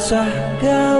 Kansah kau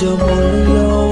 着没日要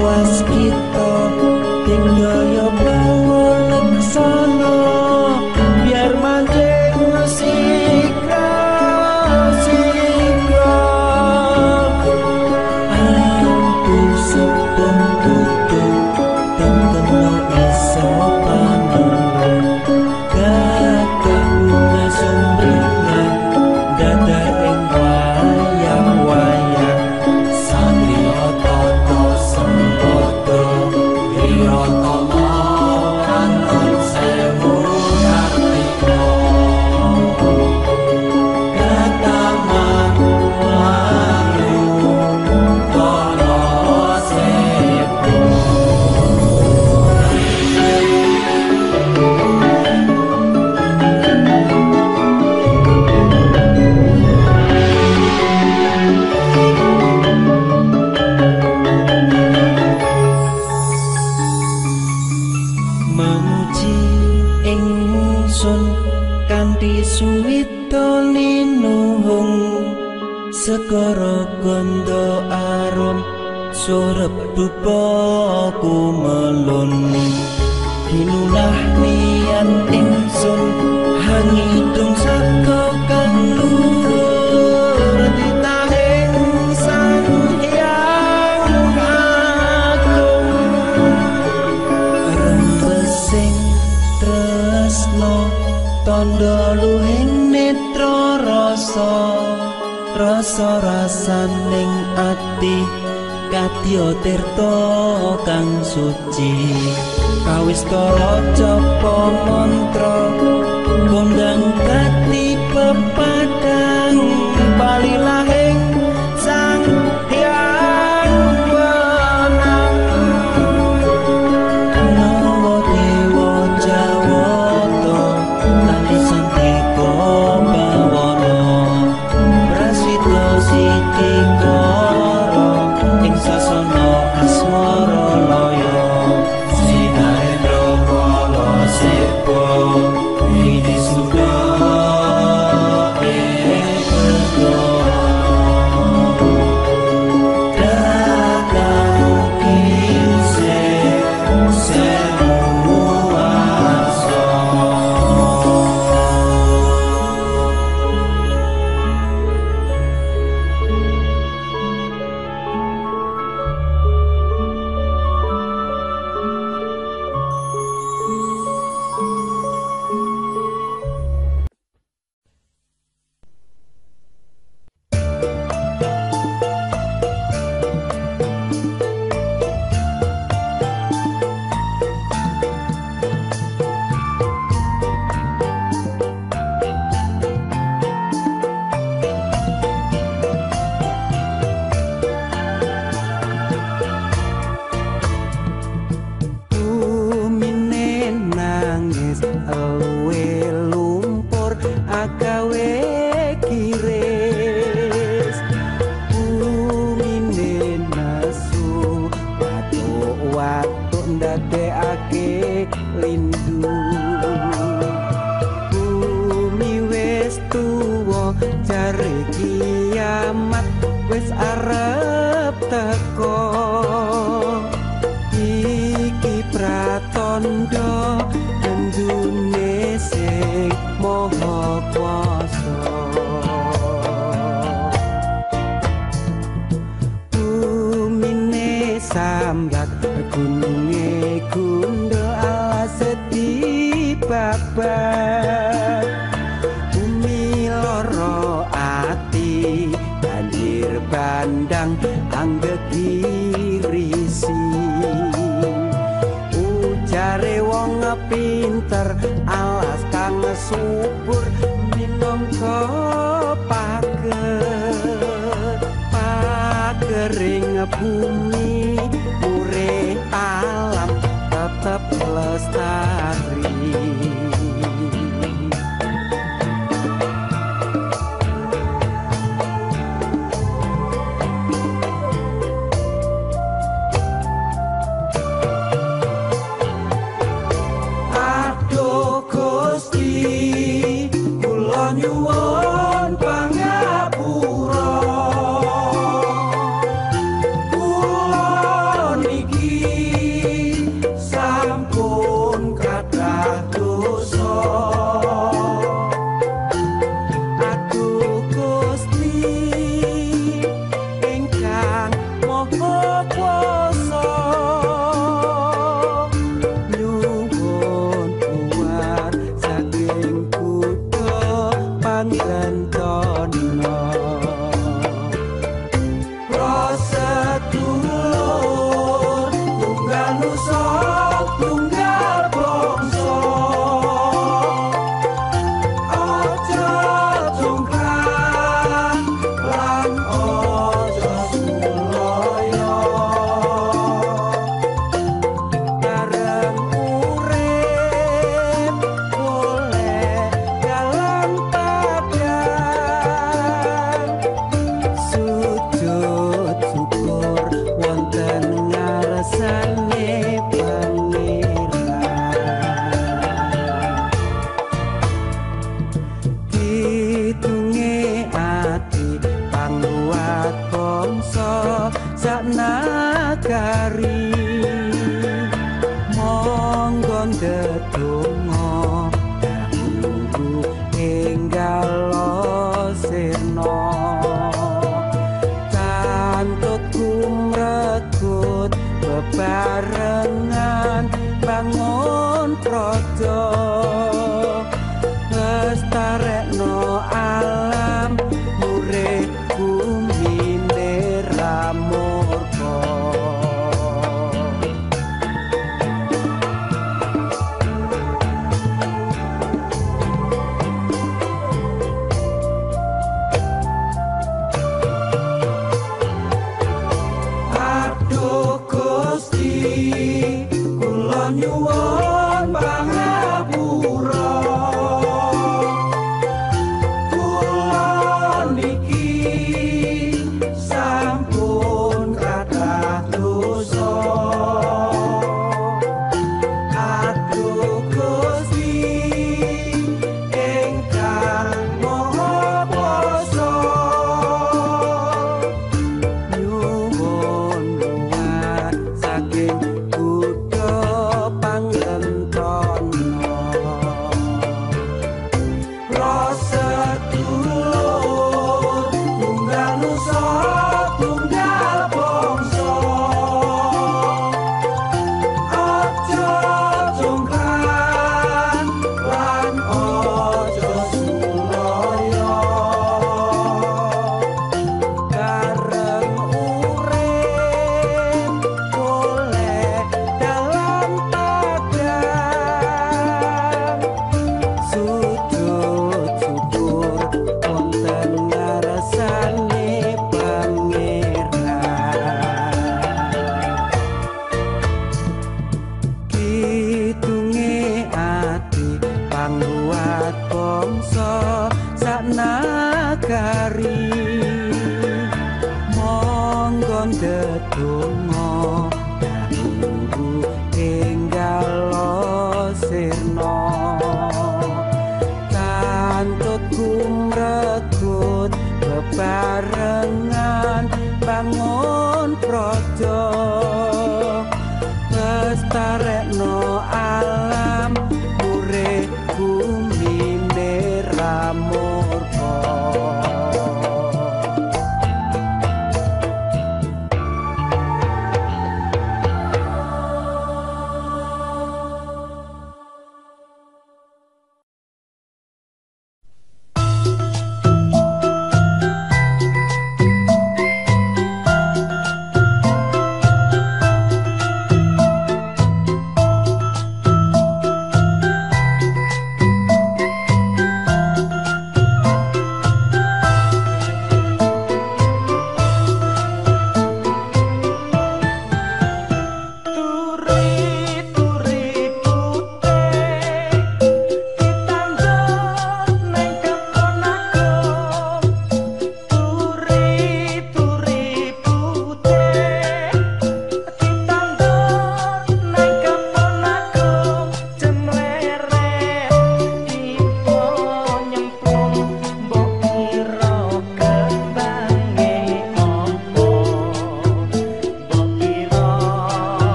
또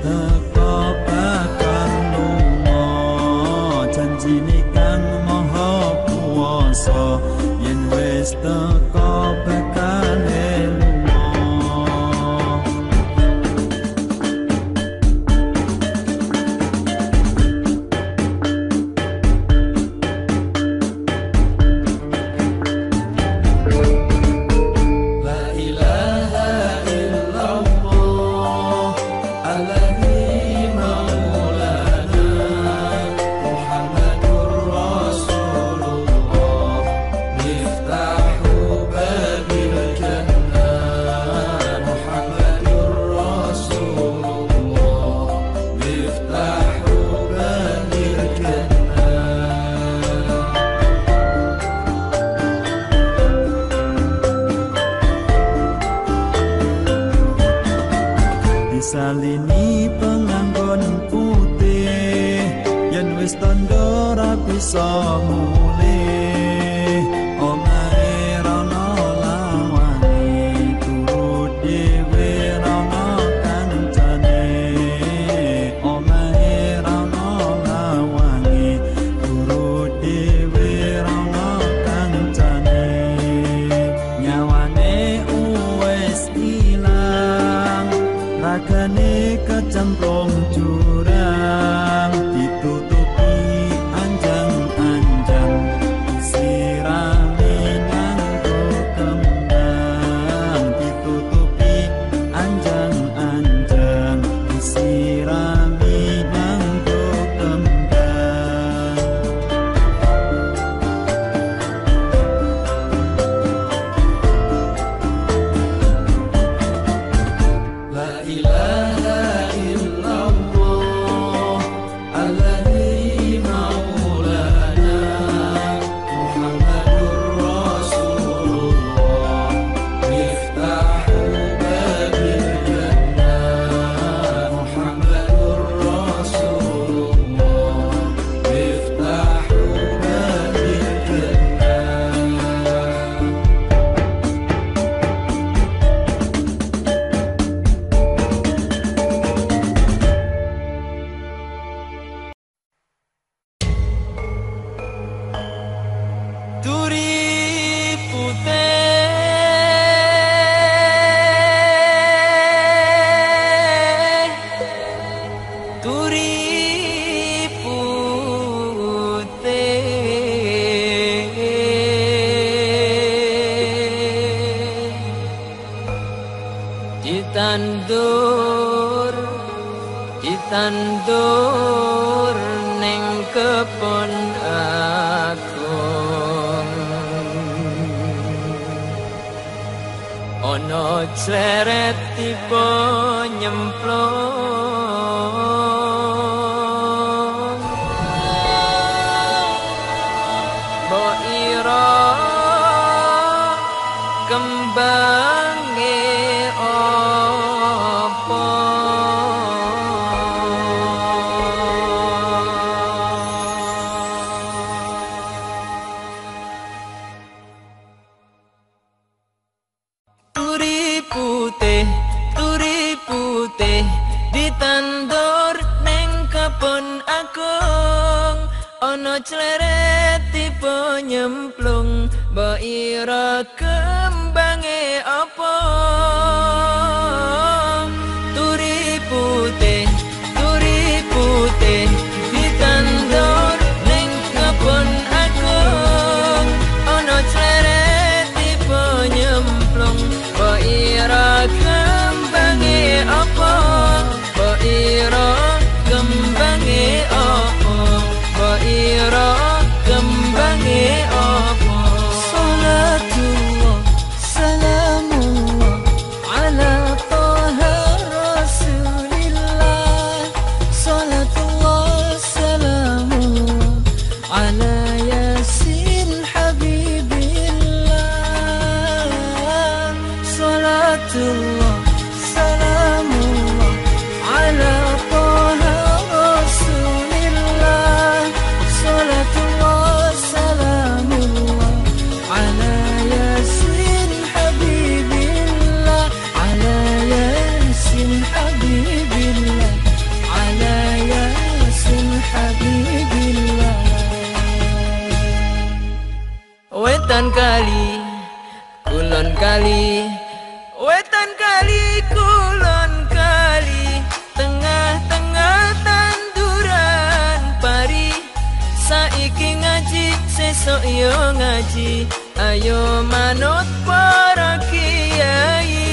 love. kong ana cleret tipe nyemplung ba ira kembange apa turi putih turi putih. kali. Wetan kali kulon kali. Tengah-tengah tanduran pari. Saiki ngaji sesok yo ngaji. Ayo manut para kiai.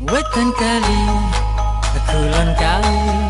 Wetan kali kulon kali.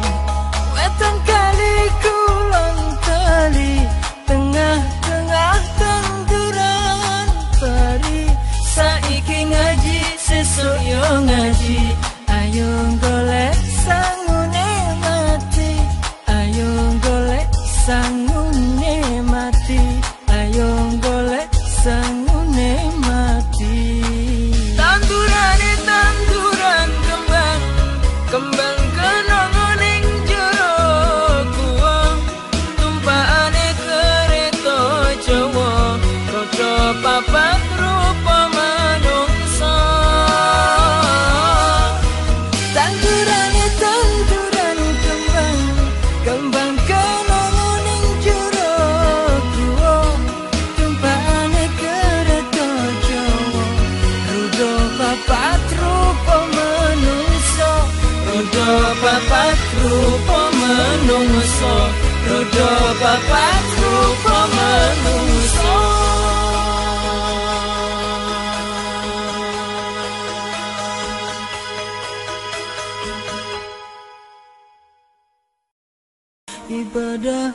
Rudo papat rupa manungsa Rudo papat rupa manungsa kepada